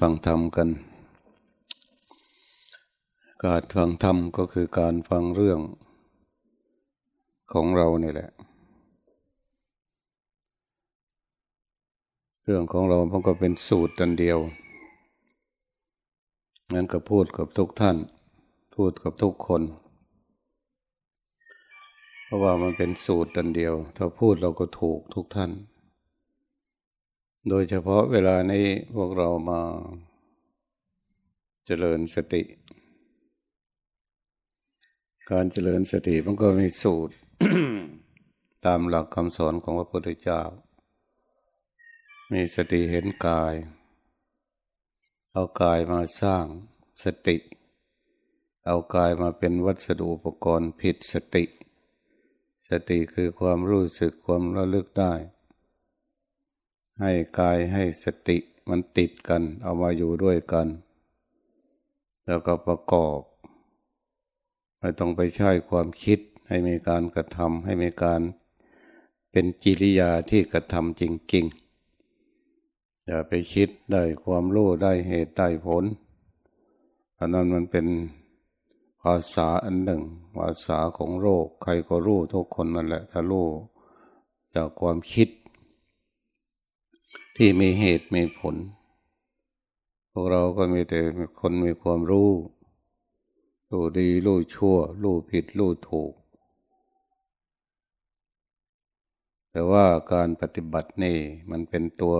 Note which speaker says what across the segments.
Speaker 1: ฟังธรรมกัน การฟังธรรมก็คือการฟังเรื่องของเรานี่แหละ เรื่องของเรามันก็เป็นสูตรตันเดียว งั้นก็พูดกับทุกท่าน พูดกับทุกคน เพราะว่ามันเป็นสูตรตันเดียว ถ้าพูดเราก็ถูกทุกท่าน โดยเฉพาะเวลานี้พวกเรามาเจริญสติ การเจริญสติมันก็มีสูตร ตามหลักคำสอนของพระพุทธเจ้า มีสติเห็นกาย เอากายมาสร้างสติ เอากายมาเป็นวัสดุอุปกรณ์ผิดสติ สติคือความรู้สึกความระลึกได้ ให้กายให้สติมันติดกัน เอามาอยู่ด้วยกัน แล้วก็ประกอบไม่ต้องไปใช้ความคิดให้มีการกระทำให้มีการเป็นกิริยาที่กระทำจริงๆอย่าไปคิดได้ความรู้ได้เหตุได้ผลอันนั้นมันเป็นภาษาอันหนึ่ง ภาษาของโลกใครก็รู้ทุกคนนั่นแหละ ถ้ารู้จากความคิด ที่มีเหตุมีผล พวกเราก็มีแต่คนมีความรู้รู้ดีรู้ชั่วรู้ผิดรู้ถูก แต่ว่าการปฏิบัตินี่มันเป็นตัว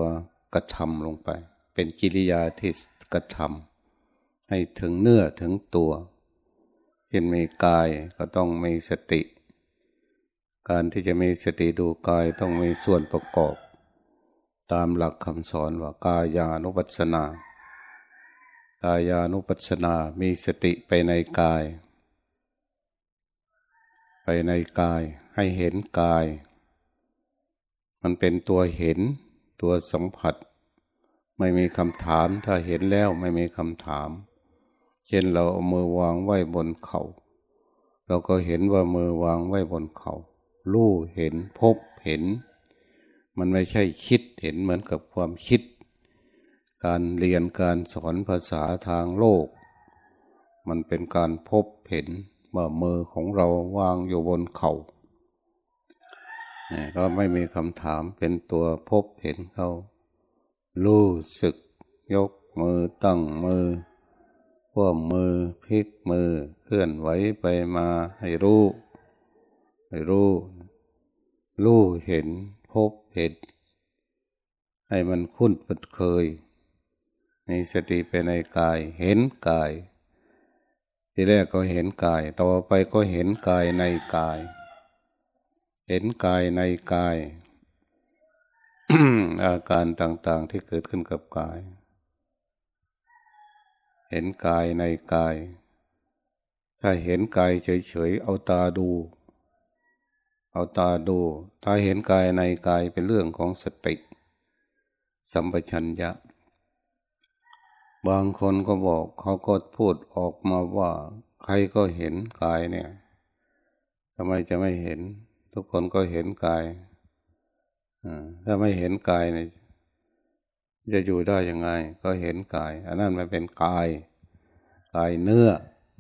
Speaker 1: กระทำลงไป เป็นกิริยาที่กระทำให้ถึงเนื้อถึงตัวเช่นมีกายก็ต้องมีสติ การที่จะมีสติดูกายต้องมีส่วนประกอบ ตามหลักคำสอนว่ากายานุปัสสนากายานุปัสสนา มีสติไปในกาย ไปในกายให้เห็นกาย มันเป็นตัวเห็นตัวสัมผัส ไม่มีคำถามถ้าเห็นแล้วไม่มีคำถาม เช่นเราเอามือวางไว้บนเขา่าเราก็เห็นว่ามือวางไว้บนเขา่ารู้เห็นพบเห็น มันไม่ใช่คิดเห็นเหมือนกับความคิด การเรียนการสอนภาษาทางโลก มันเป็นการพบเห็นว่ามือของเราวางอยู่บนเขา่ก็ไม่มีคำถามเป็นตัวพบเห็นเขารู้สึก ยกมือตั้งมือพวมมือพลิกมือเคลื่อนไหวไปมาให้รู้ ให้รู้ รู้เห็น พบเห็น ให้มันคุ้นปิดเคยในสติไปในกาย เห็นกาย ทีแรกก็เห็นกาย ต่อไปก็เห็นกายในกาย เห็นกายในกาย อาการต่างๆที่เกิดขึ้นกับกาย เห็นกายในกาย ถ้าเห็นกายเฉยๆ เอาตาดู เอาตาดู ถ้าเห็นกายในกายเป็นเรื่องของสติ สัมปชัญญะ บางคนก็บอกเขาก็พูดออกมาว่า ใครก็เห็นกายเนี่ยทำไมจะไม่เห็น ทุกคนก็เห็นกายถ้าไม่เห็นกายเนี่ยจะอยู่ได้ยังไง ก็เห็นกาย อันนั้นมันเป็นกาย กายเนื้อ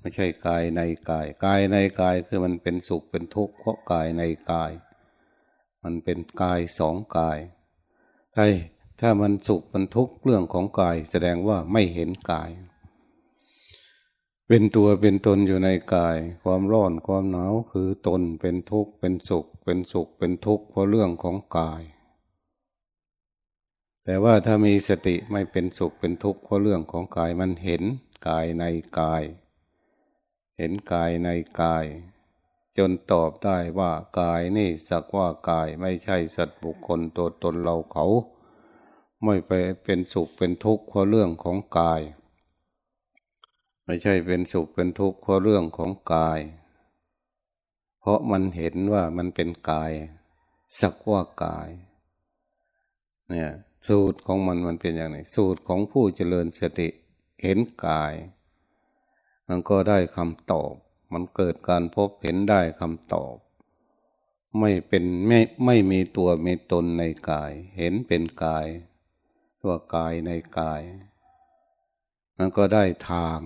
Speaker 1: ไม่ใช่กายในกาย กายในกายคือมันเป็นสุขเป็นทุกข์เพราะกายในกาย มันเป็นกายสองกายถ้ถ้ามันสุขมันทุกข์เรื่องของกาย แสดงว่าไม่เห็นกาย เป็นตัวเป็นตนอยู่ในกาย ความร้อนความหนาวคือตนเป็นทุกข์เป็นสุข เป็นสุขเป็นทุกข์เพราะเรื่องของกาย แต่ว่าถ้ามีสติไม่เป็นสุขเป็นทุกข์เพราะเรื่องของกายมันเห็นกายในกาย เห็นกายในกาย จนตอบได้ว่ากายนี่สักว่ากายไม่ใช่สัตว์บุคคลตัวตนเราเขา ไม่ไปเป็นสุขเป็นทุกข์เพราะเรื่องของกาย ไม่ใช่เป็นสุขเป็นทุกข์เพราะเรื่องของกาย เพราะมันเห็นว่ามันเป็นกาย สักว่ากายเนี่ยสูตรของมันมันเป็นอย่างไรสูตรของผู้เจริญสติเห็นกาย มันก็ได้คำตอบ มันเกิดการพบเห็นได้คำตอบ ไม่เป็นไม่ไม่มีตัวมีตนในกาย เห็นเป็นกาย ตัวกายในกาย มันก็ได้ทาง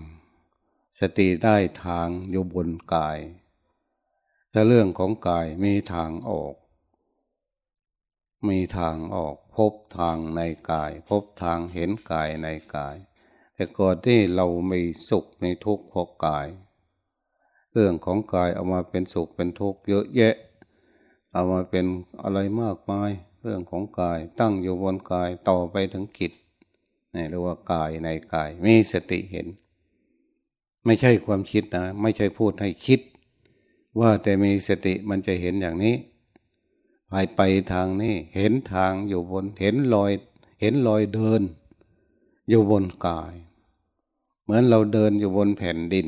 Speaker 1: สติได้ทางอยู่บนกาย ถ้าเรื่องของกายมีทางออก มีทางออกพบทางในกาย พบทางเห็นกายในกาย แต่ก่อนที่เราไมีสุขในทุกข์เพราะกาย เรื่องของกายเอามาเป็นสุขเป็นทุกข์เยอะแยะ เอามาเป็นอะไรมากมาย เรื่องของกายตั้งอยู่บนกายต่อไปถึงกิจนี่เรียกว่ากายในกายมีสติเห็น ไม่ใช่ความคิดนะ ไม่ใช่พูดให้คิด ว่าแต่มีสติมันจะเห็นอย่างนี้ไปไปทางนี้เห็นทางอยู่บนเห็นรอย เห็นรอยเดิน อยู่บนกาย เหมือนเราเดินอยู่บนแผ่นดิน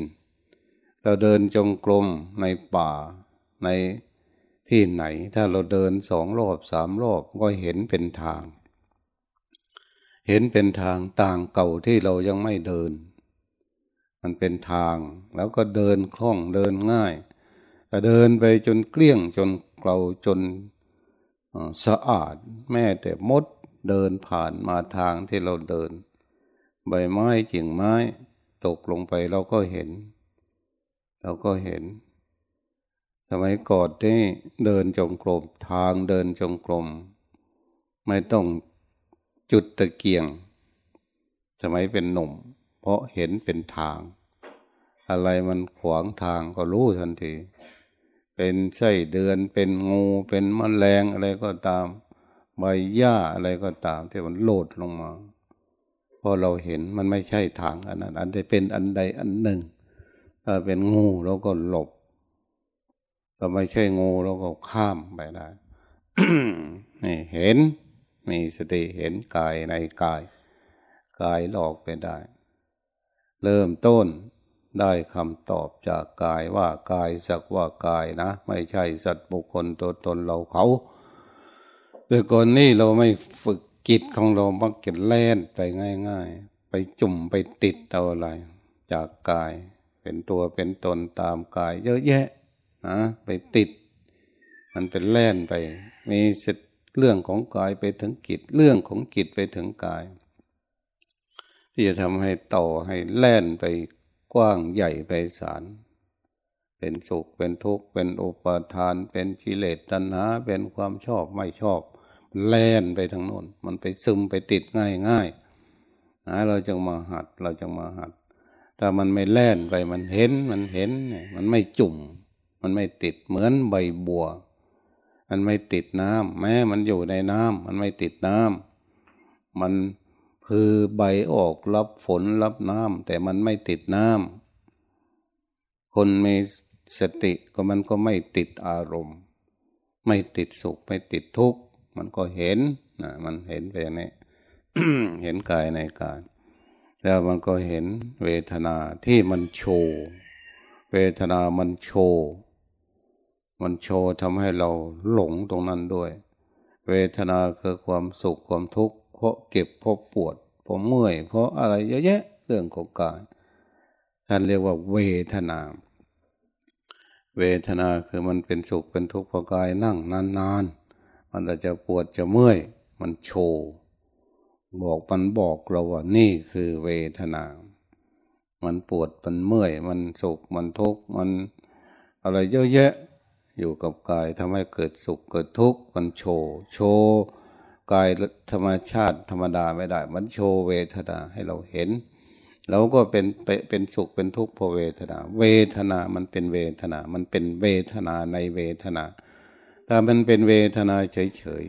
Speaker 1: เราเดินจงกรมในป่าในที่ไหน ถ้าเราเดินสองรอบสามรอบก็เห็นเป็นทาง เห็นเป็นทางต่างเก่าที่เรายังไม่เดิน มันเป็นทางแล้วก็เดินคล่องเดินง่ายแต่เดินไปจนเกลี้ยงจนเกลาจนสะอาดแม้แต่มดเดินผ่านมาทางที่เราเดิน ใบไม้จิ่งไม้ ตกลงไปเราก็เห็น เราก็เห็น สมัยก่อนนี่เดินจงกรมทางเดินจงกรมไม่ต้องจุดตะเกียง สมัยเป็นหนุ่ม เพราะเห็นเป็นทาง อะไรมันขวางทางก็รู้ทันที เป็นไส้เดือนเป็นงูเป็นมแมลงอะไรก็ตาม ใบหญ้าอะไรก็ตามที่มันโลดลงมา พอเราเห็นมันไม่ใช่ทางอันนั้น อันใดเป็นอันใดอันหนึ่ง ถ้าเป็นงูเราก็หลบถ้าไม่ใช่งูเราก็ข้ามไปได้นี่เห็น มีสติเห็นกายในกาย กายหลอกไปได้ เริ่มต้นได้คำตอบจากกายว่ากายสักว่ากายนะ ไม่ใช่สัตว์บุคคลตัวตนเราเขาแต่ก่อนนี้เราไม่ฝึก กิจของเรามักเก็นแล่นไปง่าย ๆ ไปจุ่มไปติดเอาอะไร จากกาย เป็นตัวเป็นตนตามกาย เยอะแยะนะไปติด มันเป็นแล่นไป มีสตเรื่องของกายไปถึงกิจเรื่องของกิจไปถึงกาย ที่จะทำให้โตให้แล่นไปกว้างใหญ่ไปสารเป็นสุขเป็นทุกข์เป็นอุปาทาน เป็นกิเลสตัณหา เป็นความชอบไม่ชอบ แล่นไปทางโน้นมันไปซึมไปติดง่ายง่ายนะเราจึงมาหัดเราจึงมาหัดถ้ามันไม่แล่นไปมันเห็นมันเห็น มันไม่จุ่ม มันไม่ติดเหมือนใบบัว มันไม่ติดน้ำแม้มันอยู่ในน้ำมันไม่ติดน้ำมันคือใบออกรับฝนรับน้ำแต่มันไม่ติดน้ำคนมีสติก็มันก็ไม่ติดอารมณ์ ไม่ติดสุขไม่ติดทุกข์ มันก็เห็นนะมันเห็นไปนี้เห็นกายในกายแล้วมันก็เห็นเวทนาที่มันโชว์เวทนามันโชว์มันโชว์ทำให้เราหลงตรงนั้นด้วย เวทนาคือความสุขความทุกข์เพราะเก็บเพราะปวดเพราะเมื่อย เพราะอะไรเยอะแยะเรื่องของกายท่านเรียกว่าเวทนา เวทนาคือมันเป็นสุขเป็นทุกข์เพราะกายนั่งนานๆ มันอาจจะปวดจะเมื่อย มันโชว์ บอกมันบอกเราว่านี่คือเวทนา มันปวดมันเมื่อย มันสุขมันทุกข์มันอะไรเยอะแยะ อยู่กับกายทำให้เกิดสุขเกิดทุกข์มันโชว์ โชว์กายธรรมชาติธรรมดาไม่ได้ มันโชว์เวทนาให้เราเห็นเราก็เป็นเป็นสุขเป็นทุกข์เพราะเวทนา เวทนามันเป็นเวทนา มันเป็นเวทนาในเวทนา ถ้ามันเป็นเวทนาเฉย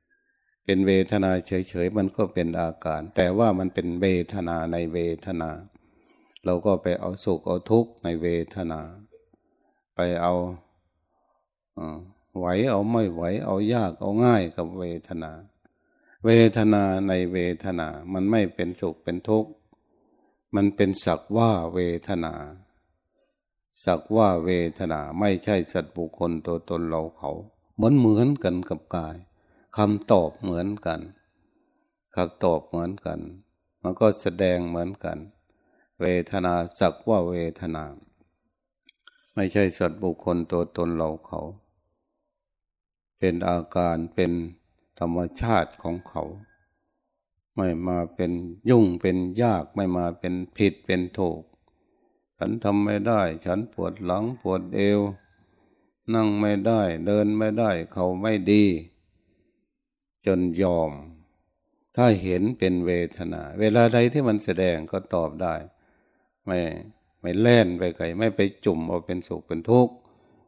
Speaker 1: ๆ เป็นเวทนาเฉยๆ มันก็เป็นอาการ แต่ว่ามันเป็นเวทนาในเวทนา เราก็ไปเอาสุขเอาทุกข์ในเวทนา ไปเอาไหวเอาไม่ไหวเอายากเอาง่ายกับเวทนา เวทนาในเวทนา มันไม่เป็นสุขเป็นทุกข์ มันเป็นสักว่าเวทนา สักว่าเวทนาไม่ใช่สัตว์บุคคลตัวตนเราเขาเหมือนเหมือนกันกับกายคำตอบเหมือนกันคำตอบเหมือนกัน มันก็แสดงเหมือนกัน เวทนาสักว่าเวทนา ไม่ใช่สัตว์บุคคลตัวตนเราเขา เป็นอาการเป็นธรรมชาติของเขา ไม่มาเป็นยุ่งเป็นยากไม่มาเป็นผิดเป็นถูก ฉันทำไม่ได้ ฉันปวดหลังปวดเอว นั่งไม่ได้ เดินไม่ได้ เขาไม่ดี จนยอม ถ้าเห็นเป็นเวทนา เวลาใดที่มันแสดงก็ตอบได้ ไม่ไม่แล่นไปไกลไม่ไปจุ่มเอาเป็นสุขเป็นทุกข์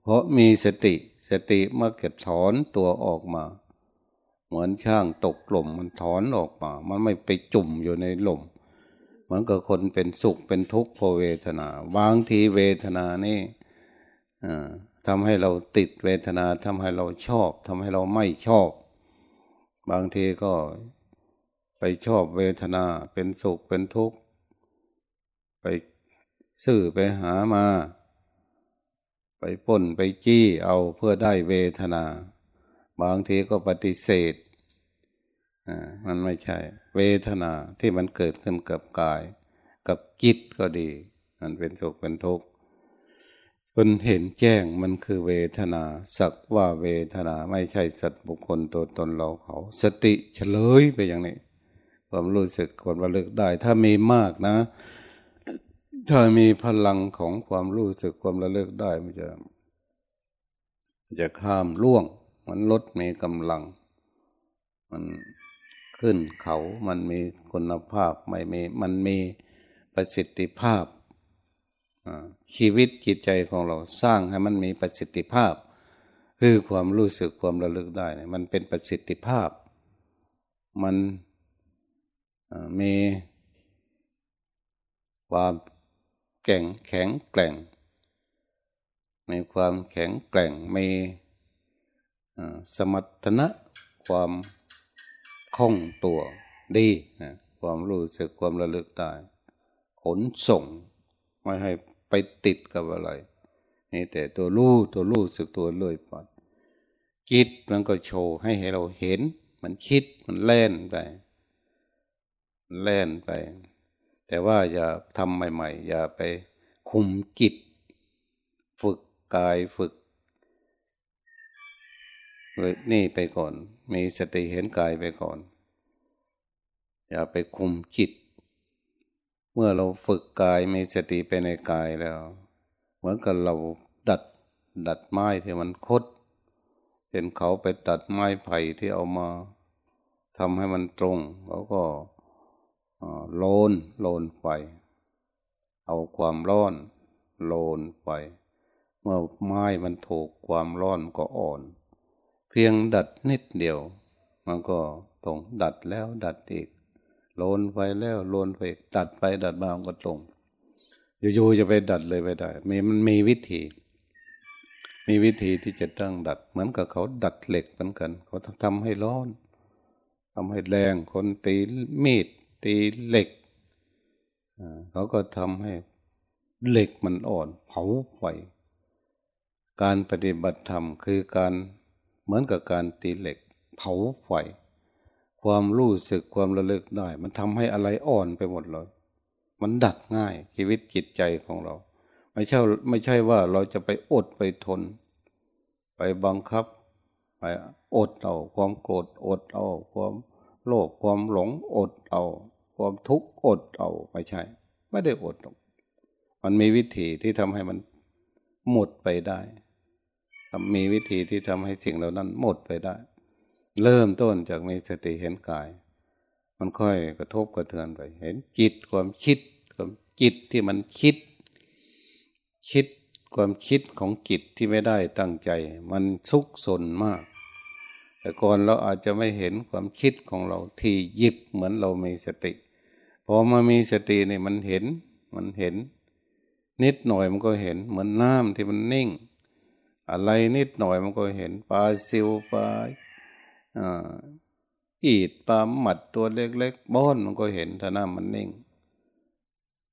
Speaker 1: เพราะมีสติสติเมื่อเกิดถอนตัวออกมา เหมือนช่างตกหล่มมันถอนออกมา มันไม่ไปจุ่มอยู่ในหล่ม เหมือนกับคนเป็นสุขเป็นทุกข์เพราะเวทนา บางทีเวทนานี่ทำให้เราติดเวทนาทำให้เราชอบทำให้เราไม่ชอบ บางทีก็ไปชอบเวทนาเป็นสุขเป็นทุกข์ ไปซื้อไปหามา ไปป่นไปจี้เอาเพื่อได้เวทนา บางทีก็ปฏิเสธ มันไม่ใช่ เวทนาที่มันเกิดขึ้นกับกาย กับจิตก็ดี มันเป็นสุขเป็นทุกข์คนเห็นแจ้งมันคือเวทนา สักว่าเวทนาไม่ใช่สัตว์บุคคลตัวตนเราเขา สติเฉลยไปอย่างนี้ ความรู้สึกความระลึกได้ ถ้ามีมากนะ ถ้ามีพลังของความรู้สึกความระลึกได้มันจะ จะข้ามล่วง มันรถมีกำลัง มัน ขึ้นเขามันมีคุณภาพไม่มีมันมีประสิทธิภาพชีวิตจิตใจของเราสร้างให้มันมีประสิทธิภาพ คือความรู้สึกความระลึกได้ มันเป็นประสิทธิภาพ มันมีความแข็งแข็งแกร่งมีความแข็งแกร่งมีสมรรถนะความ คล่องตัวดีนะความรู้สึกความระลึกได้ขนส่ง ไม่ให้ไปติดกับอะไร นี่แต่ตัวรู้ตัวรู้สึกตัวเลื่อยไปคิดมันก็โชว์ให้เราเห็น มันคิดมันเล่นไปเล่นไป แต่ว่าอย่าทำใหม่ ๆ อย่าไปคุมจิต ฝึกกายฝึก นี่ไปก่อน มีสติเห็นกายไปก่อน อย่าไปคุมจิต เมื่อเราฝึกกายมีสติไปในกายแล้ว เหมือนกับเราดัดดัดไม้ที่มันคดเห็นเขาไปตัดไม้ไผ่ที่เอามาทำให้มันตรงเขาก็โลนโลนไป เอาความร้อนโลนไป เมื่อไม้มันถูกความร้อนก็อ่อน เพียงดัดนิดเดียว มันก็ตรงดัดแล้วดัดอีกโลนไปแล้วโลนไปดัดไปดัดมามันก็ตรงอยู่ๆจะไปดัดเลยไปได้มีมันมีวิธี มีวิธีที่จะตั้งดัด เหมือนกับเขาดัดเหล็กเหมือนกัน เขาทำให้ร้อนทำให้แรงคนตีมีดตีเหล็กเขาก็ทำให้เหล็กมันอ่อน เผาไฟการปฏิบัติธรรมคือการ เหมือนกับการตีเหล็ก เผาไฟความรู้สึกความระลึกได้ มันทำให้อะไรอ่อนไปหมดเลย มันดัดง่ายชีวิตจิตใจของเรา ไม่ใช่ไม่ใช่ว่าเราจะไปอดไปทน ไปบังคับ ไปอดเอา ความโกรธอดเอา ความโลภความหลงอดเอา ความทุกข์อดเอาไม่ใช่ ไม่ได้อดมันมีวิธีที่ทำให้มันหมดไปได้ มีวิธีที่ทำให้สิ่งเหล่านั้นหมดไปได้ เริ่มต้นจากมีสติเห็นกาย มันค่อยกระทบกระเทือนไป เห็นจิตความคิดความจิตที่มันคิด คิดความคิดของจิตที่ไม่ได้ตั้งใจ มันซุกสนมาก แต่ก่อนเราอาจจะไม่เห็นความคิดของเราที่ยิบเหมือนเรามีสติพอมามีสติเนี่ยมันเห็นมันเห็น นิดหน่อยมันก็เห็นเหมือนน้ำที่มันนิ่ง อะไรนิดหน่อยมันก็เห็นปลาซิวปลาอีดปลาหมัดตัวเล็กๆบ้อนมันก็เห็นถ้าน้ามันนิ่ง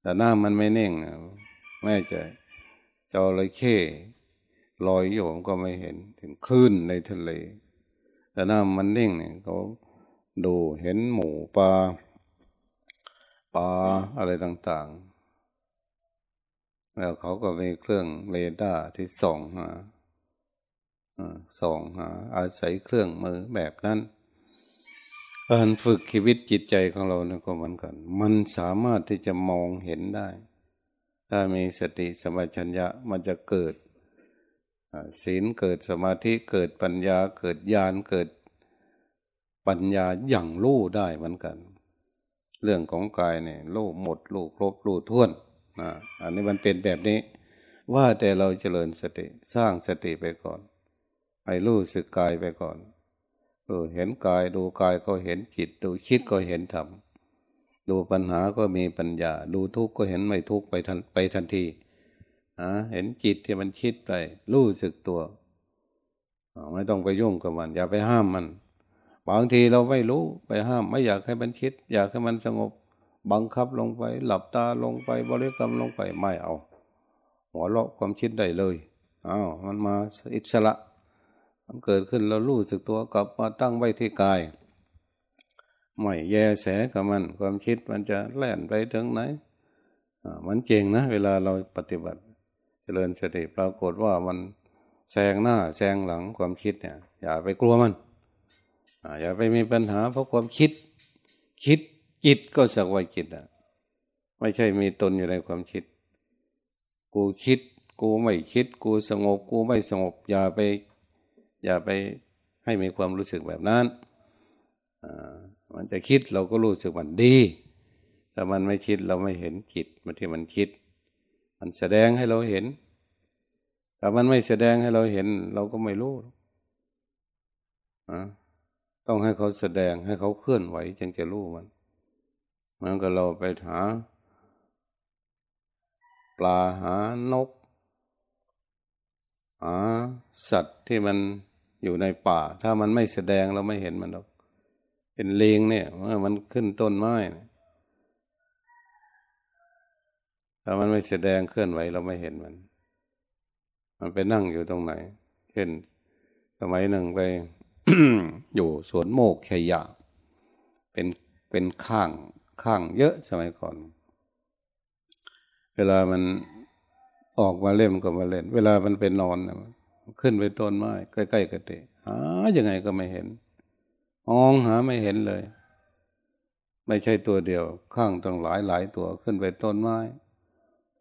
Speaker 1: แต่น้ามันไม่นิ่งไม่ใจจระเข้ลอยอยู่มันก็ไม่เห็นถึงคลื่นในทะเล แต่น้ามันนิ่งเนี่ยเขาดูเห็นหมูปลาปลาอะไรต่างๆ แล้วเขาก็มีเครื่องเรดาร์ที่ส่องหา ส่องหาอาศัยเครื่องมือแบบนั้น การฝึกชีวิตจิตใจของเราเนี่ยก็เหมือนกัน มันสามารถที่จะมองเห็นได้ ถ้ามีสติสมัชัญญะมันจะเกิดศีลเกิดสมาธิเกิดปัญญาเกิดญาณเกิดปัญญาอย่างรู้ได้เหมือนกัน เรื่องของกายเนี่ยรู้หมดรู้ครบรู้ท้วนนะอันนี้มันเป็นแบบนี้ ว่าแต่เราเจริญสติสร้างสติไปก่อน ให้รู้สึกกายไปก่อนเออเห็นกายดูกายก็เห็นจิต ดูคิดก็เห็นธรรมดูปัญหาก็มีปัญญา ดูทุกข์ก็เห็นไม่ทุกข์ไปทันไปทันทีอ่าเห็นจิตที่มันคิดไป รู้สึกตัวไม่ต้องไปยุ่งกับมัน อย่าไปห้ามมันบางทีเราไม่รู้ไปห้าม ไม่อยากให้มันคิด อยากให้มันสงบ บังคับลงไป หลับตาลงไปบริกรรมลงไปไม่เอา หัวเราะความคิดได้เลยอ้าวมันมาอิสระ มันเกิดขึ้นเรารู้สึกตัวกลับมาตั้งไว้ที่กายไม่แยแสกับมัน ความคิดมันจะแล่นไปถึงไหนมันเก่งนะ เวลาเราปฏิบัติ เจริญสติปรากฏว่ามันแซงหน้าแซงหลังความคิดเนี่ย อย่าไปกลัวมันอย่าไปมีปัญหา เพราะความคิด คิดจิตก็สักว่าจิตอะ ไม่ใช่มีตนอยู่ในความคิด กูคิด กูไม่คิด กูสงบ กูไม่สงบ อย่าไป อย่าไปให้มีความรู้สึกแบบนั้นมันจะคิดเราก็รู้สึกมันดีแต่มันไม่คิดเราไม่เห็นจิตมันที่มันคิด มันแสดงให้เราเห็นแต่มันไม่แสดงให้เราเห็น เราก็ไม่รู้ต้องให้เขาแสดงให้เขาเคลื่อนไหวจึงจะรู้มันเหมือนกับเราไปหา ปลาหานกหาสัตว์ที่มัน อยู่ในป่า ถ้ามันไม่แสดงเราไม่เห็นมันหรอกเป็นเลงเนี่ยว่ามันขึ้นต้นไม้ถ้ามันไม่แสดงเคลื่อนไหวเราไม่เห็นมัน มันไปนั่งอยู่ตรงไหน เช่น สมัยหนึ่งไปอยู่สวนโมกขยะ เป็นเป็นข้างข้างเยอะสมัยก่อน เวลามันออกมาเล่นก็มาเล่น เวลามันเป็นนอน ขึ้นไปต้นไม้ใกล้ๆกระติหายังไงก็ไม่เห็นมองหาไม่เห็นเลย ไม่ใช่ตัวเดียว ข้างต้องหลายหลายตัวขึ้นไปต้นไม้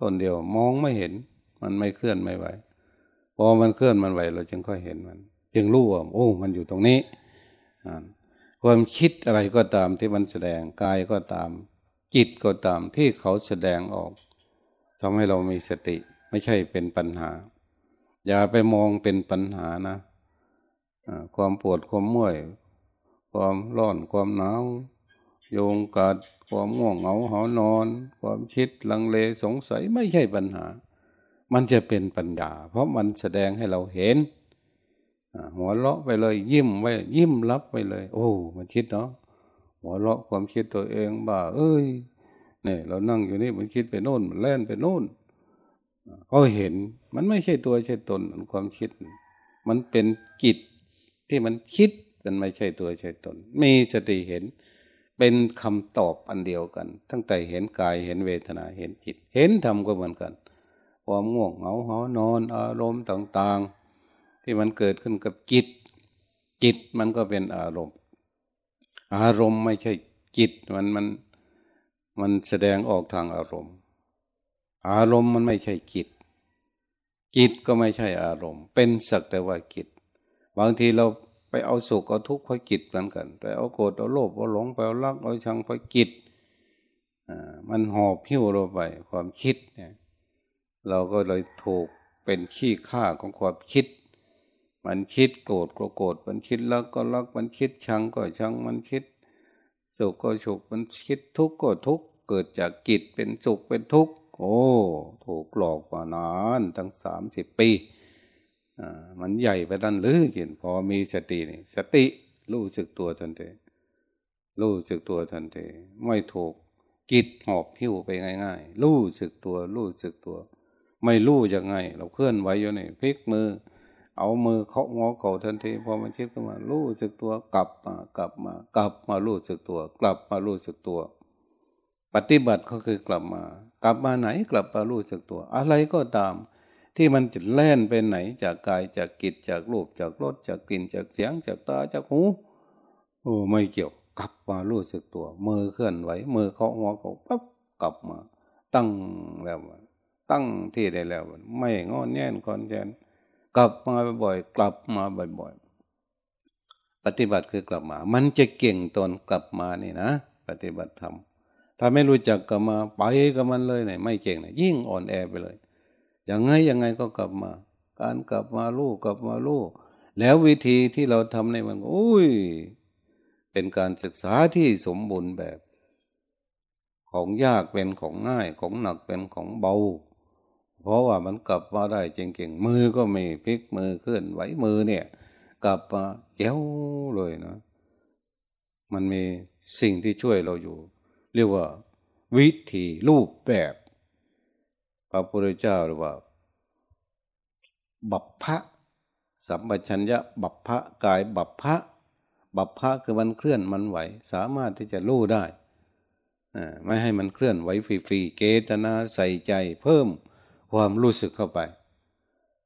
Speaker 1: ต้นเดียวมองไม่เห็น มันไม่เคลื่อนไม่ไหวพอมันเคลื่อนมันไหวเราจึงค่อยเห็นมัน จึงรู้ว่าโอ้ มันอยู่ตรงนี้ความคิดอะไรก็ตามที่มันแสดงกายก็ตาม จิตก็ตามที่เขาแสดงออกทำให้เรามีสติไม่ใช่เป็นปัญหา อย่าไปมองเป็นปัญหานะความปวดความเมื่อย ความร้อนความหนาวโยงกัดความง่วงเหงาหอนอน ความคิดลังเลสงสัยไม่ใช่ปัญหา มันจะเป็นปัญญา เพราะมันแสดงให้เราเห็นหัวเราะไปเลย ยิ้มไว้ ยิ้มรับไปเลย โอ้มันคิดเนาะหัวเราะความคิดตัวเองบ้าเอ้ยเนี่ยเรานั่งอยู่นี่มันคิดไปโน่นมันแล่นไปโน่น ก็เห็นมันไม่ใช่ตัวใช่ตนความคิด มันเป็นจิตที่มันคิดมันไม่ใช่ตัวใช่ตน มีสติเห็น เป็นคำตอบอันเดียวกัน ตั้งแต่เห็นกายเห็นเวทนาเห็นจิต เห็นธรรมก็เหมือนกัน ความง่วงเหงาหอนอน อารมณ์ต่างๆ ที่มันเกิดขึ้นกับจิต จิตมันก็เป็นอารมณ์ อารมณ์ไม่ใช่จิตมันมันมันแสดงออกทางอารมณ์ อารมณ์มันไม่ใช่จิตจิตก็ไม่ใช่อารมณ์ เป็นสักแต่ว่าจิตบางทีเราไปเอาสุขเอาทุกข์เพราะจิตกันกันไปเอาโกรธเอาโลภเอาหลงไปเอารักเอาชังเพราะจิตอ่ามันหอบพิ้วเราไปความคิดเนี่ยเราก็เลยถูกเป็นขี้ข้าของความคิด มันคิดโกรธก็โกรธมันคิดรักก็รักมันคิดชังก็ชังมันคิดสุขก็สุขมันคิดทุกข์ก็ทุกข์เกิดจากจิตเป็นสุขเป็นทุกข์ โอ้ถูกหลอกมานานตั้งสามสิบปีอ่ามันใหญ่ไปด้านหรือจินพอมีสตินี่สติรู้สึกตัวทันทีรู้สึกตัวทันทีไม่ถูกกิดหอบหิ้วไปง่ายๆ รู้สึกตัวรู้สึกตัว ไม่รู้ยังไง เราเคลื่อนไหวอยู่นี่พลิกมือ เอามือเคาะงอเข่าทันทีพอมันคิดขึ้นมารู้สึกตัวกลับมากลับมากลับมารู้สึกตัว กลับมารู้สึกตัว ปฏิบัติก็คือกลับมา กลับมาไหนกลับมารู้สึกตัว อะไรก็ตาม ที่มันจะแล่นไปไหนจากกายจากกิจจากรูปจากรสจากกลิ่นจากเสียงจากตาจากหูโอ้ไม่เกี่ยวกลับมารู้สึกตัว มือเคลื่อนไหวมือเคาะหัวเขาปั๊บกลับมา ตั้งแล้วตั้งที่ได้แล้ว ไม่งอนแง่นคอนแจนกลับมาบ่อยๆกลับมาบ่อยๆปฏิบัติคือกลับมา มันจะเก่งตอนกลับมานี่นะ ปฏิบัติธรรม ถ้าไม่รู้จักกลับมาไปกับมันเลยเนี่ยไม่เก่งเนี่ยยิ่งอ่อนแอไปเลยอย่างไงยังไงก็กลับมา การกลับมาลูกกลับมาลูกแล้ววิธีที่เราทำในมันอุ้ย เป็นการศึกษาที่สมบูรณ์แบบ ของยากเป็นของง่ายของหนักเป็นของเบา เพราะว่ามันกลับมาได้จริงๆมือก็ม่พลิกมือเคลื่อนไหวมือเนี่ย กลับมาเจ้าเลยนะ มันมีสิ่งที่ช่วยเราอยู่ เรียกว่า วิธีรูปแบบพระพุทธเจ้าหรือว่า บัพพะสัมปชัญญะบัพพะกายบัพพะบัพพะคือมันเคลื่อนมันไหว สามารถที่จะรู้ได้ไม่ให้มันเคลื่อนไหวฟรีๆเกตนาใส่ใจ เพิ่มความรู้สึกเข้าไป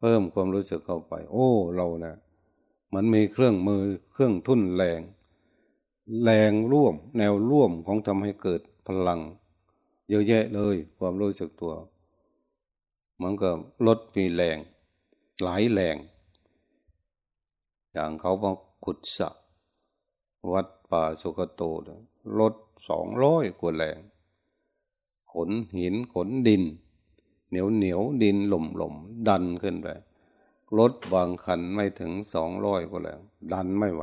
Speaker 1: เพิ่มความรู้สึกเข้าไป โอ้เรานะมันมีเครื่องมือเครื่องทุ่นแรง แรงร่วม แนวร่วมของทำให้เกิดพลัง เยอะแยะเลย ความรู้สึกตัวมันก็ลดมีแรง หลายแรง อย่างเขามาขุดสะวัดป่าสุกโตรถสองร้อยกว่าแรง ขนหินขนดิน เหนียวเหนียวดินหล่มหล่มดันขึ้นไปรถบางคันไม่ถึงสองร้อยกว่าแรงดันไม่ไหว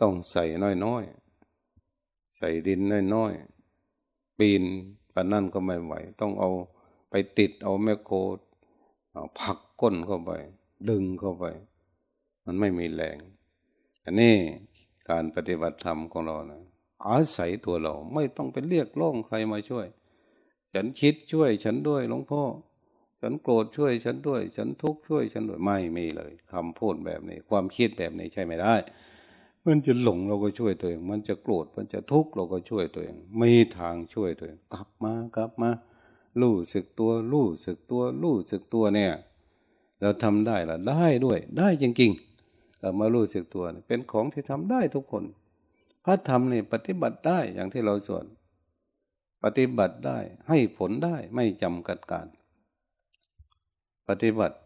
Speaker 1: ต้องใส่น้อยน้อยใส่ดินน้อยน้อยปีนปนนั่นก็ไม่ไหว ต้องเอาไปติดเอาแมคโครผักก้นเข้าไป ดึงเข้าไป มันไม่มีแรง อันนี้การปฏิบัติธรรมของเรานะอาศัยตัวเราไม่ต้องไปเรียกร้องใครมาช่วย ฉันคิดช่วย ฉันด้วยหลวงพ่อ ฉันโกรธช่วย ฉันด้วย ฉันทุกข์ช่วย ฉันด้วยไม่มีเลยคำพูดแบบนี้ ความคิดแบบนี้ใช่ไม่ได้ มันจะหลงเราก็ช่วยตัวเอง มันจะโกรธ มันจะทุกข์เราก็ช่วยตัวเองมีทางช่วยตัวเอง กลับมากลับมา รู้สึกตัว รู้สึกตัว รู้สึกตัวเนี่ย เราทำได้ละได้ด้วย ได้จริงๆมารู้สึกตัว เป็นของที่ทำได้ทุกคน พระธรรมนี่ปฏิบัติได้อย่างที่เราสวนปฏิบัติได้ ให้ผลได้ ไม่จำกัดการ ปฏิบัติ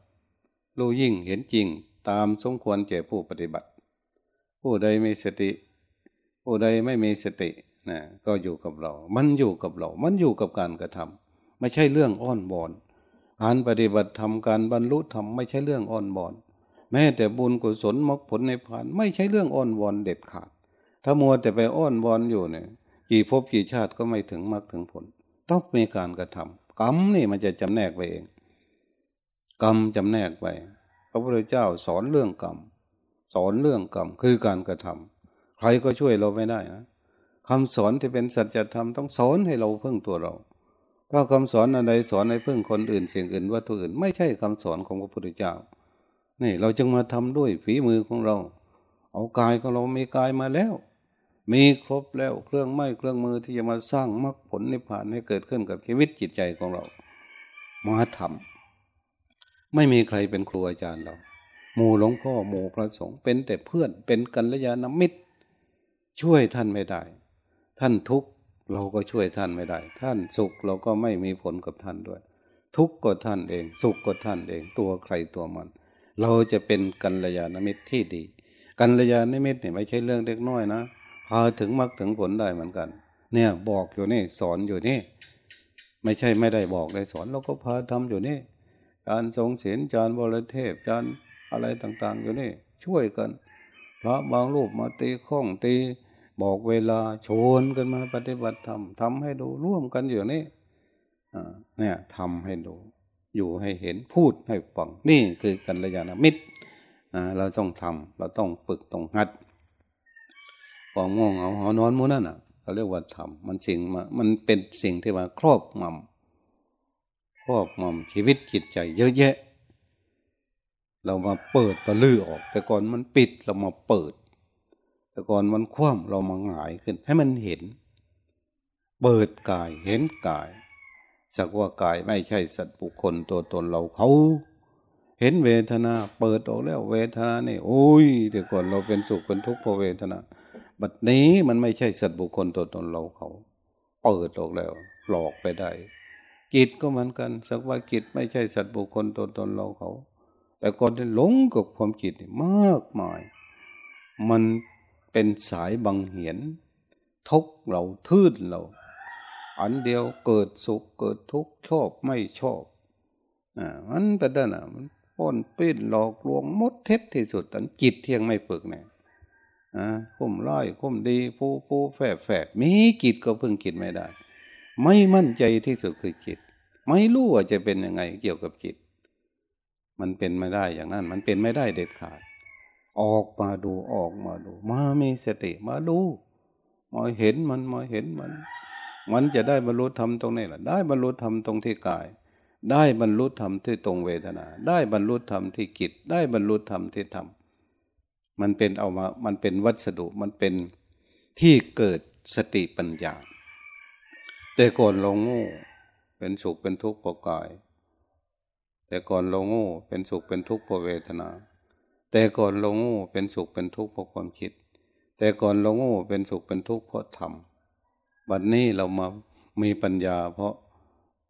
Speaker 1: รู้ยิ่ง เห็นจริง ตามสมควรแก่ผู้ปฏิบัติ ผู้ใดมีสติ ผู้ใดไม่มีสตินะก็อยู่กับเรา มันอยู่กับเรา มันอยู่กับการกระทำไม่ใช่เรื่องอ้อนบอนการปฏิบัติธรรมการบรรลุธรรมไม่ใช่เรื่องอ้อนบอน แม้แต่บุญกุศลมรรคผลในพาน ไม่ใช่เรื่องอ้อนวอนเด็ดขาด ถ้ามัวแต่ไปอ้อนวอนอยู่เนี่ยกี่ภพกี่ชาติก็ไม่ถึงมรรคถึงผล ต้องมีการกระทำกรรมนี่มันจะจำแนกไปเอง กรรมจำแนกไป พระพุทธเจ้าสอนเรื่องกรรม สอนเรื่องกรรมคือการกระทำใครก็ช่วยเราไม่ได้นะคำสอนที่เป็นสัจธรรมต้องสอนให้เราเพิ่งตัวเรา ถ้าคำสอนอะไรสอนให้เพิ่งคนอื่นสิ่งอื่นวัตถุอื่น ไม่ใช่คำสอนของพระพุทธเจ้า นี่เราจึงมาทำด้วยฝีมือของเรา เอากายของเรามีกายมาแล้ว มีครบแล้วเครื่องไม้เครื่องมือที่จะมาสร้างมรรคผลนิพพานให้เกิดขึ้นกับชีวิตจิตใจของเรา มาทำไม่มีใครเป็นครูอาจารย์เรา หมู่หลวงพ่อหมู่พระสงฆ์เป็นแต่เพื่อนเป็นกัลยาณมิตร ช่วยท่านไม่ได้ ท่านทุกข์เราก็ช่วยท่านไม่ได้ ท่านสุขเราก็ไม่มีผลกับท่านด้วย ทุกข์ก็ท่านเอง สุขก็ท่านเองตัวใครตัวมัน เราจะเป็นกัลยาณมิตรที่ดีกัลยาณมิตรเนี่ยไม่ใช่เรื่องเล็กน้อยนะพาถึงมรรคถึงผลได้เหมือนกัน เนี่ยบอกอยู่นี่สอนอยู่นี่ ไม่ใช่ไม่ได้บอกได้สอนเราก็พาทำอยู่นี่ การทรงศีลจารบรเทพจาร อะไรต่างๆ อยู่นี่ช่วยกัน พระบางรูปมาตีข้องตีบอกเวลาชวนกันมาปฏิบัติธรรมทำให้ดูร่วมกันอยู่นี่เนี่ยทำให้ดู อยู่ให้เห็นพูดให้ฟังนี่คือกัลยาณมิตรเราต้องทำเราต้องฝึกต้องหัดความง่วงเอาหอนอนมูนั่นอะเขาเรียกว่าทำมันสิ่งมามันเป็นสิ่งที่มาครอบงำครอบงำชีวิตจิตใจเยอะแยะ เรามาเปิดประลือออก แต่ก่อนมันปิดเรามาเปิด แต่ก่อนมันคว่ำเรามาหงายขึ้น ให้มันเห็น เปิดกายเห็นกาย สักว่ากายไม่ใช่สัตว์บุคคลตัวตนเราเขาเห็นเวทนา เปิดออกแล้ว เวทนานี่โอ้ยแต่ก่อนเราเป็นสุขเป็นทุกข์เพราะเวทนา บัดนี้มันไม่ใช่สัตว์บุคคลตัวตนเราเขา เปิดออกแล้ว หลอกไปได้กิจก็เหมือนกัน สักว่ากิจไม่ใช่สัตว์บุคคลตัวตนเราเขา แต่คนที่หลงกับความกิจมากมาย มันเป็นสายบังเหียนทุกเราทื่นเรา อันเดียวเกิดสุขเกิดทุกข์ชอบไม่ชอบอ่ามันเป็นด้านอะมันป้นปิ้นหลอกลวงมดเท็จที่สุดตันจิตเที่ยงไม่ฝึกเนี่ยอ่าคุ้มร้อยคุ้มดีผู้ผู้แฝบแฝบมีกิจก็พึ่งกิจไม่ได้ ไม่มั่นใจที่สุดคือจิต ไม่รู้ว่าจะเป็นยังไงเกี่ยวกับจิต มันเป็นไม่ได้อย่างนั้น มันเป็นไม่ได้เด็ดขาด ออกมาดูออกมาดู มามีสติมาดูมาเห็นมันมาเห็นมัน มันจะได้บรรลุธรรมตรงนี้แหละได้บรรลุธรรมตรงที่กาย ได้บรรลุธรรมที่ตรงเวทนา ได้บรรลุธรรมที่กิจ ได้บรรลุธรรมที่ธรรมมันเป็นเอามา มันเป็นวัสดุมันเป็นที่เกิดสติปัญญา แต่ก่อนเราโง่เป็นสุขเป็นทุกข์เพราะกาย แต่ก่อนเราโง่เป็นสุขเป็นทุกข์เพราะเวทนา แต่ก่อนเราโง่เป็นสุขเป็นทุกข์เพราะความคิด แต่ก่อนเราโง่เป็นสุขเป็นทุกข์เพราะธรรมวันนี้เรามามีปัญญา เพราะ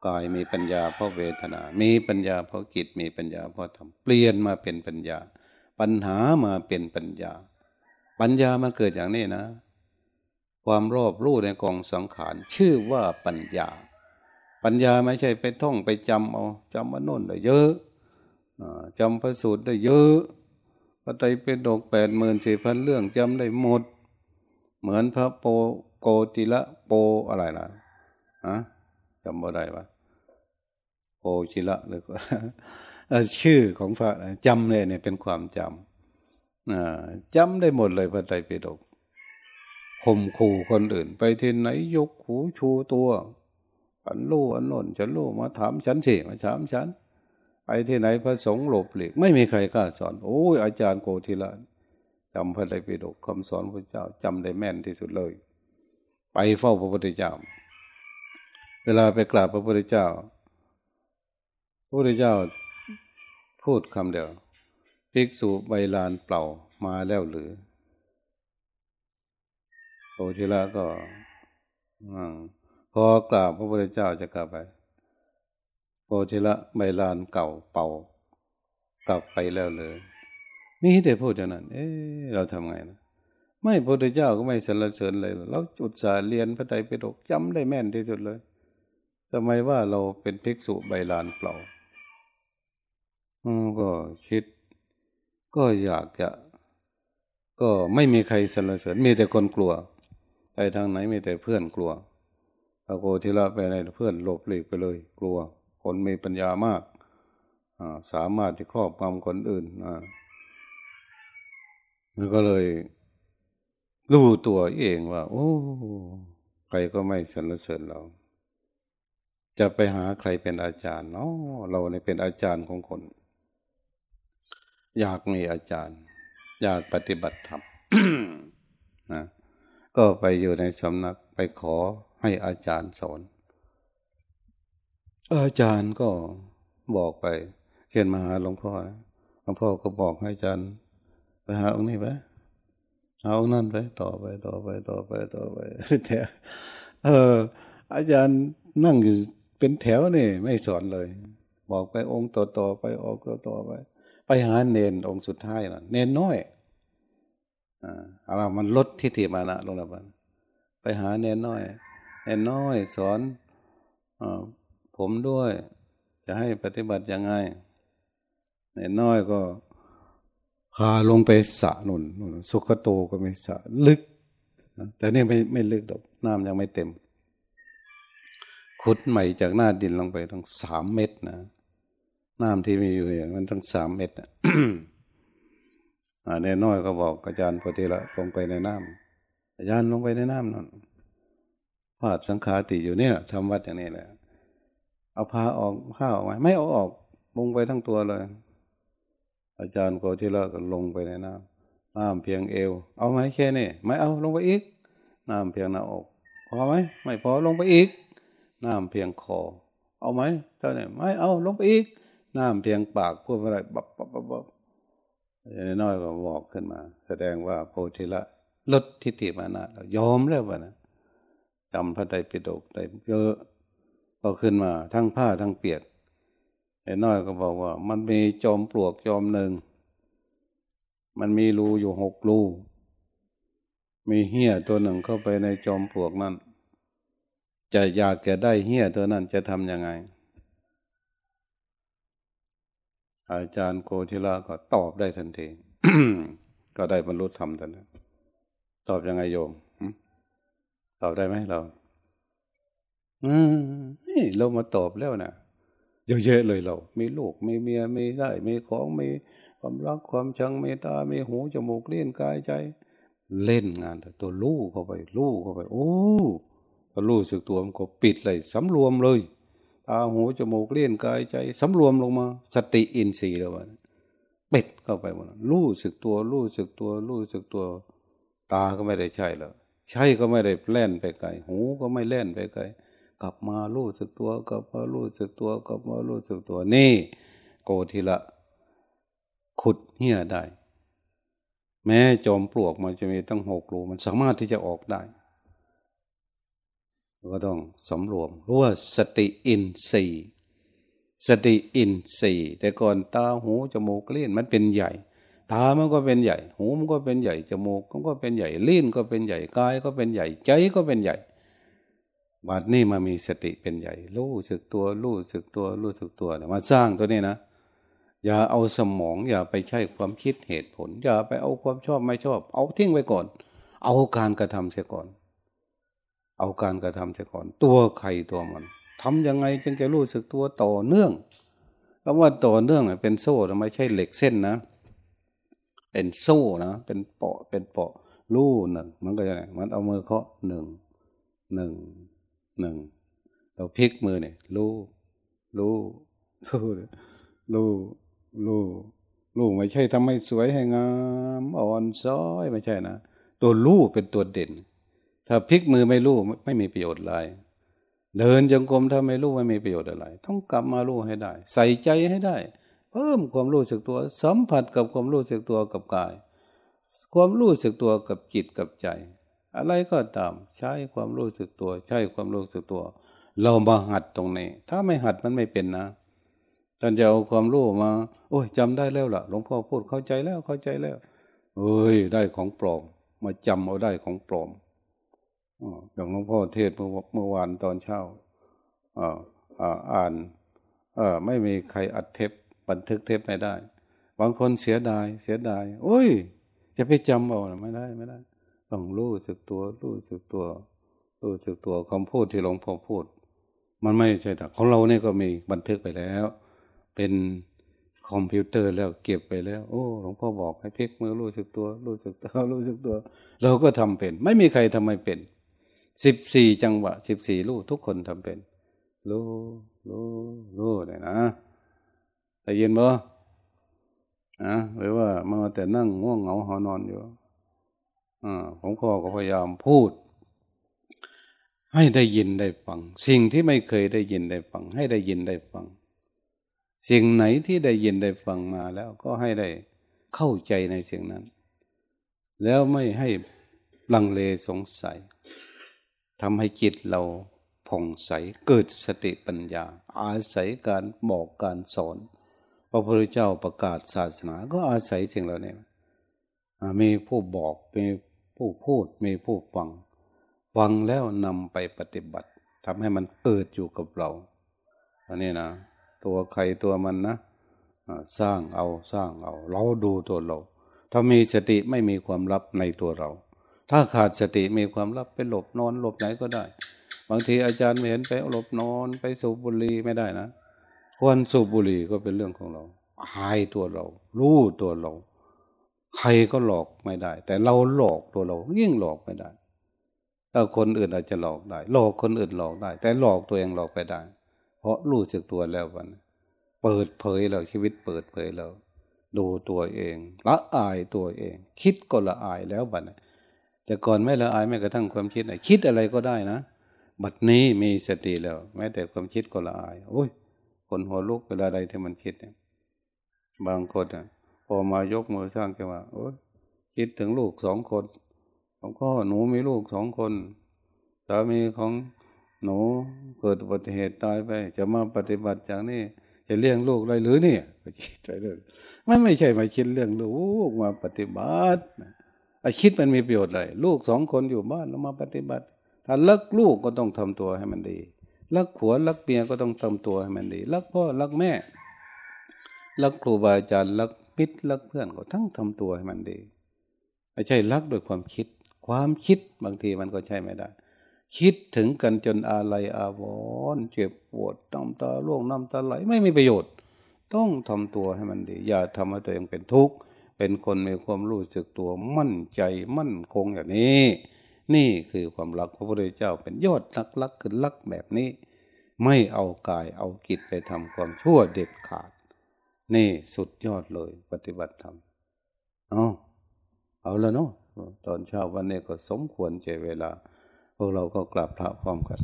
Speaker 1: กายมีปัญญาเพราะเวทนา มีปัญญาเพราะจิตมีปัญญาเพราะธรรมเปลี่ยนมาเป็นปัญญา ปัญหามาเป็นปัญญา ปัญญามันเกิดอย่างนี้นะ ความรอบรู้ในกองสังขารชื่อว่าปัญญา ปัญญาไม่ใช่ไปท่องไปจำเอาจำมาโน่นได้เยอะจำพระสูตรได้เยอะพระไตรปิฎกแปดหมื่นสี่พันเรื่องจำได้หมด เหมือนพระโปโกติละโปอะไรล่ะฮะจำบ่ได้ปะโอชิละหรือว่าชื่อของพระจำเลยเนี่ยเป็นความจำจำได้หมดเลยพระไตรปิฎกข่มขู่คนอื่น ไปที่ไหนยกหูชูตัว อันรู้อันนนฉันรู้มาถามฉันสิมาถามฉันไปที่ไหนพระสงฆ์หลบหลีกไม่มีใครกล้าสอน โอ้ยอาจารย์โกธิละจำพระไตรปิฎกคำสอนพระเจ้าจำได้แม่นที่สุดเลย ไปเฝ้าพระพุทธเจ้า เวลาไปกราบพระพุทธเจ้า พระพุทธเจ้าพูดคำเดียวภิกษุใบลานเปล่ามาแล้วหรือโอชิละก็พ อกราบพระพุทธเจ้าจะกลับไปโอชิละใบลานเก่าเป่ากลับไปแล้วเลย นี่แต่พูดอย่างนั้น เอ๊เราทำไงนะไม่พระพุทธเจ้าก็ไม่สรรเสริญเลยเราจุดสาเรียนพระไตรปิฎกจำได้แม่นที่สุดเลยทำไมว่าเราเป็นภิกษุใบลานเปล่าก็คิด ก็อยากจะ ก็ไม่มีใครสรรเสริญมีแต่คนกลัว ไปทางไหนมีแต่เพื่อนกลัว พระโกธิละไปไหนเพื่อนหลบหลีกไปเลย กลัว คนมีปัญญามากสามารถที่ครอบงำคนอื่นมันก็เลยรู้ตัวเองว่า โอ้ ใครก็ไม่สรรเสริญเรา จะไปหาใครเป็นอาจารย์เนาะเราเนี่เป็นอาจารย์ของคน อยากมีอาจารย์ อยากปฏิบัติธรรมนะก็ไปอยู่ในสำนักไปขอ ให้อาจารย์สอน อาจารย์ก็บอกไป เช่นมาหาหลวงพ่อหลวงพ่อก็บอกให้อาจารย์ไปหาองค์นี้ไปเอาองค์นั้นไปต่อไปต่อไปต่อไปต่อไปแต่เออ อาจารย์นั่งอยู่เป็นแถวนี่ไม่สอนเลย บอกไปองค์ต่อต่อไปออกต่อต่อไป ไปหาเนนองค์สุดท้ายน่ะ เนนน้อยอ่าอะไรมันลดทิฏฐิมานะลงแล้วมันไปหาเนนน้อย เนนน้อยสอนอผมด้วย จะให้ปฏิบัติยังไงเนนน้อยก็พาลงไปสระนุนสุขโตก็ไม่สระลึก แต่นี่ไม่ไม่ลึกดอกน้ำยังไม่เต็ม ขุดใหม่จากหน้าดินลงไปตั้งสามเมตรนะน้ำที่มีอยู่อย่างมันตั้งสามเมตรอะในน้อยก็บอกอาจารย์พอดีละลงไปในน้ำอาจารย์ลงไปในน้ำนั่น พาดสังขาติอยู่เนี่ยทำวัดอย่างนี้แหละ เอาผ้าออกผ้าออกไหมไม่เอาออกลงไปทั้งตัวเลย อาจารย์โกทีละก็ลงไปในน้ำน้ำเพียงเอว เอาไหมแค่นี้ไม่เอาลงไปอีกน้ำเพียงหน้าอกพอไหมไม่พอลงไปอีกน้ำเพียงคอ เอาไหมเท่านี้ไม่เอาลงไปอีกน้ำเพียงปากพูดอะไรบับบับบับบับน้อยก็บอกขึ้นมา แสดงว่าโพธิละลดทิฏฐิมานะยอมแล้ววะนะ จำพระไตรปิฎกได้เยอะก็ขึ้นมาทั้งผ้าทั้งเปียกไอ้น้อยก็บอกว่า มันมีจอมปลวกจอมหนึ่ง มันมีรูอยู่หกรูมีเหี้ยตัวหนึ่งเข้าไปในจอมปลวกนั้น จะอยากจะได้เหี้ยตัวนั้นจะทำยังไง อาจารย์โกธิลาก็ตอบได้ทันที ก็ได้บรรลุธรรมทันทีตอบยังไงโยม ตอบได้ไหมเรา อืมนี่เรามาตอบแล้วนะเยอะๆเลยเรา มีลูก มีเมีย มีได้มีของ มีความรัก ความชัง มีตา มีหู จมูก เลี้ยนกายใจ เล่นงานแต่ตัวลู่เข้าไป ลู่เข้าไป โอ้พอลู่สึกตัวมันก็ปิดเลยสำรวมเลย ตา หู จมูก เลี้ยนกายใจสำรวมลงมา สติอินทรีย์แล้วมันเป็ดเข้าไปหมด ลู่สึกตัว ลู่สึกตัว ลู่สึกตัว ตาก็ไม่ได้ใช่แล้ว ใช่ก็ไม่ได้แล่นไปไกล หูก็ไม่เล่นไปไกล กลับมาลู่สึกตัวกลับมาลู่สึกตัวกลับมาลู่สึกตัวนี่ โกทีละ ขุดเหี้ยได้ แม้จอมปลวกมันจะมีตั้งหกรูมันสามารถที่จะออกได้ก็ต้องสำรวมรู้ว่าสติอินทรีย์สติอินทรีย์แต่ก่อนตาหูจมูกเลี้ยนมันเป็นใหญ่ ตามันก็เป็นใหญ่ หูมันก็เป็นใหญ่ จมูกมันก็เป็นใหญ่ ลิ้นก็เป็นใหญ่ กายก็เป็นใหญ่ ใจก็เป็นใหญ่ บัดนี้มามีสติเป็นใหญ่ รู้สึกตัว รู้สึกตัว รู้สึกตัวเนี่ยมาสร้างตัวนี้นะ อย่าเอาสมอง อย่าไปใช้ความคิดเหตุผล อย่าไปเอาความชอบไม่ชอบ เอาทิ้งไว้ก่อน เอาการกระทำเสียก่อน เอาการกระทำเสียก่อน ตัวใครตัวมันทำยังไงจึงจะรู้สึกตัวต่อเนื่องคำว่าต่อเนื่องเป็นโซ่ไม่ใช่เหล็กเส้นนะ เป็นโซ่นะเป็นเปาะเป็นเปาะลู่หนึ่งมันก็จะมันเอามือเคาะหนึ่งหนึ่งหนึ่งเราพลิกมือเนี่ยลู่ลู่ลู่ลู่ลู่ลู่ไม่ใช่ทำให้สวยให้งามอ่อนซ้อยไม่ใช่นะตัวลู่เป็นตัวเด่น ถ้าพลิกมือไม่ลู่ไม่มีประโยชน์อะไรเดินจงกรมถ้าไม่รู้ไม่มีประโยชน์อะไร ต้องกลับมารู้ให้ได้ ใส่ใจให้ได้ เพิ่มความรู้สึกตัว สัมผัสกับความรู้สึกตัวกับกาย ความรู้สึกตัวกับจิตกับใจ อะไรก็ตามใช้ความรู้สึกตัว ใช้ความรู้สึกตัว เรามาหัดตรงนี้ ถ้าไม่หัดมันไม่เป็นนะท่านจะเอาความรู้มา โอ้ยจำได้แล้วล่ะหลวงพ่อพูดเข้าใจแล้วเข้าใจแล้วเอ้ยได้ของปลอม มาจำเอาได้ของปลอมอย่างหลวงพ่อเทศเมื่อวานตอนเช้าอ่านไม่มีใครอัดเทป บันทึกเทปไม่ได้ บางคนเสียดาย เสียดายโอ้ย จะไปจำเอาไม่ได้ไม่ได้ ต้องรู้สึกตัวรู้สึกตัวรู้สึกตัวคำพูดที่หลวงพ่อพูด มันไม่ใช่แต่ของเราเนี่ยก็มีบันทึกไปแล้ว เป็นคอมพิวเตอร์แล้วเก็บไปแล้ว โอ้หลวงพ่อบอกให้พลิกมือรู้สึกตัว รู้สึกตัวรู้สึกตัว เราก็ทำเป็น ไม่มีใครทำไม่เป็นสิบสี่จังหวะสิบสี่รู้ทุกคนทำเป็นรู้รู้รู้เลยนะ ได้ยินบ่นะหรือว่ามาแต่นั่งง่วงเหงาหอนอนอยู่อ่าผมก็ก็พยายามพูด ให้ได้ยินได้ฟัง สิ่งที่ไม่เคยได้ยินได้ฟัง ให้ได้ยินได้ฟัง สิ่งไหนที่ได้ยินได้ฟังมาแล้วก็ให้ได้เข้าใจในสิ่งนั้น แล้วไม่ให้ลังเลสงสัยทำให้จิตเราผ่องใสเกิดสติปัญญา อาศัยการบอกการสอน พระพุทธเจ้าประกาศศาสนา ก็อาศัยสิ่งเหล่านี้มีผู้บอกมีผู้พูดมีผู้ฟัง ฟังแล้วนำไปปฏิบัติทำให้มันเกิดอยู่กับเราอันนี้นะตัวใครตัวมันนะสร้างเอาสร้างเอา เราดูตัวเรา ถ้ามีสติไม่มีความลับในตัวเรา ถ้าขาดสติมีความลับไปหลบนอนหลบไหนก็ได้ บางทีอาจารย์ไม่เห็นไปหลบนอนไปสูบบุหรี่ไม่ได้นะ ควรสูบบุหรี่ก็เป็นเรื่องของเราหายตัวเรา รู้ตัวเรา ใครก็หลอกไม่ได้ แต่เราหลอกตัวเรา ยิ่งหลอกไม่ได้ถ้าคนอื่นอาจจะหลอกได้ หลอกคนอื่นหลอกได้ แต่หลอกตัวเองหลอกไปได้ เพราะรู้สึกตัวแล้ววัน เปิดเผยเราชีวิตเปิดเผยเราดูตัวเองละอายตัวเอง คิดก็ละอายแล้วบัดแต่ก่อนไม่ละอายแม้กระทั่งความคิดคิดอะไรก็ได้นะ บัดนี้มีสติแล้ว แม้แต่ความคิดก็ละอายโอ้ย คนหัวลุกเวลาใดที่มันคิดเนี่ยบางคนอะ พอมายกมือสร้างจังหวะโอ้คิดถึงลูกสองคนหลวงพ่อหนูมีลูกสองคนสามีของหนูเกิดอุบัติเหตุตายไป จะมาปฏิบัติอย่างนี้จะเลี้ยงลูกได้หรือเนี่ยก็คิดไปเลยมันไม่ใช่มาคิดเรื่องลูกมาปฏิบัติไอ้คิดมันมีประโยชน์เลยลูกสองคนอยู่บ้านแล้วมาปฏิบัติ ถ้าเลิกลูกก็ต้องทำตัวให้มันดี รักผัวรักเมียก็ต้องทำตัวให้มันดี รักพ่อรักแม่ รักครูบาอาจารย์รักมิตรรักเพื่อนก็ทั้งทำตัวให้มันดีไม่ใช่รักโดยความคิด ความคิดบางทีมันก็ใช่ไม่ได้ คิดถึงกันจนอาลัยอาวรณ์เจ็บปวดน้ำตาล่วงน้ำตาไหลไม่มีประโยชน์ ต้องทำตัวให้มันดี อย่าทำให้ตัวเองเป็นทุกข์เป็นคนมีความรู้สึกตัวมั่นใจมั่นคงอย่างนี้ นี่คือความรักพระพุทธเจ้าเป็นยอดนักรักคือรักแบบนี้ ไม่เอากายเอากิจไปทำความชั่วเด็ดขาด นี่สุดยอดเลยปฏิบัติธรรมเอาเอาแล้วเนาะตอนเช้าวันนี้ก็สมควรใจเวลา พวกเราก็กราบพระพร้อมกัน